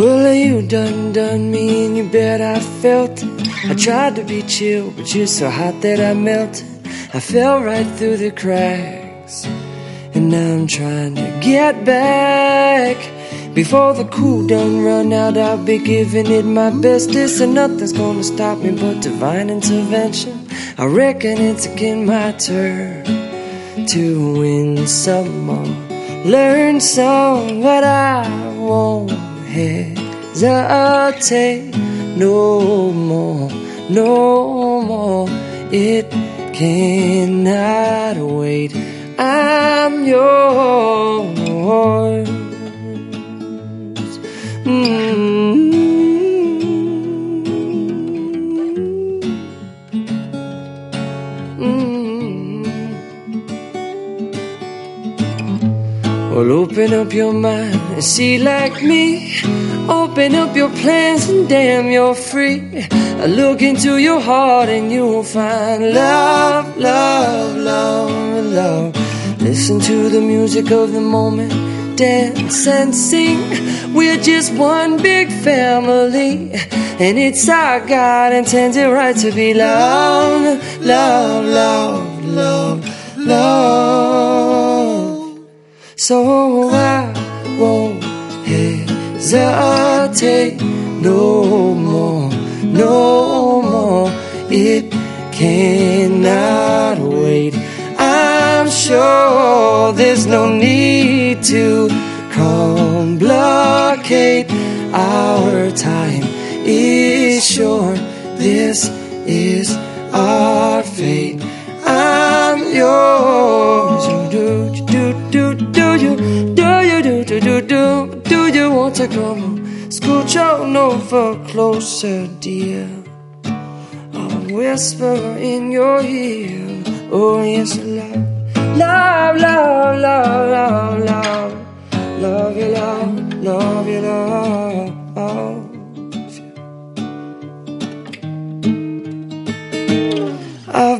you done done me, and you bet I felt. I tried to be chill, but you're so hot that I melted. I fell right through the cracks, and now I'm trying to get back. Before the cool done run out, I'll be giving it my bestest, and nothing's gonna stop me but divine intervention. I reckon it's again my turn to win some more, learn some, but I won't hesitate no more, no more. It cannot wait. I'm yours. Mm-hmm. Mm-hmm. Well, open up your mind and see like me. Open up your plans and damn, you're free. I look into your heart and you'll find love, love, love, love. Listen to the music of the moment, dance and sing. We're just one big family, and it's our God intended right to be loved, love, love, love, love. So I won't hesitate no more, no more. It cannot wait. I'm sure there's no need to complicate. Our time is short. This is our to come on? Scooch on over closer, dear. I'll whisper in your ear. Oh yes, love, love, love, love, love, love, love you, love, love you, love.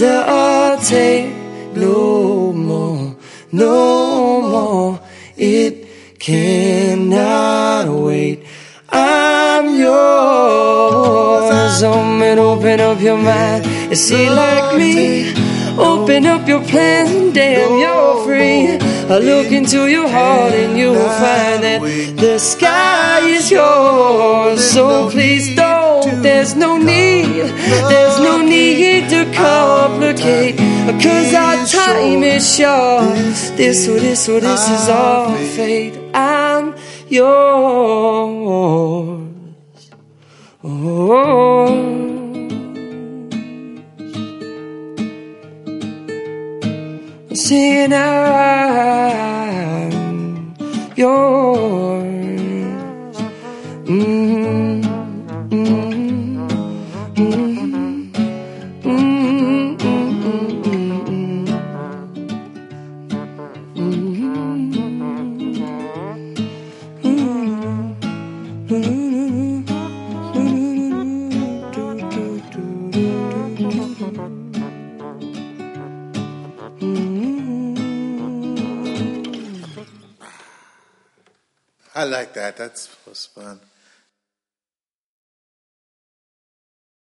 hesitate no more, no more. It cannot wait. I'm yours. Oh, open up your mind and see like me. Open up your plans and damn, you're free. I look into your heart and you will find that the sky is yours. So please don't, there's no need, there's no need to complicate. Cause our time is short. This or this or this is our fate. I'm yours. Oh. Singing I'm yours. Mm-hmm. I like that. That was fun.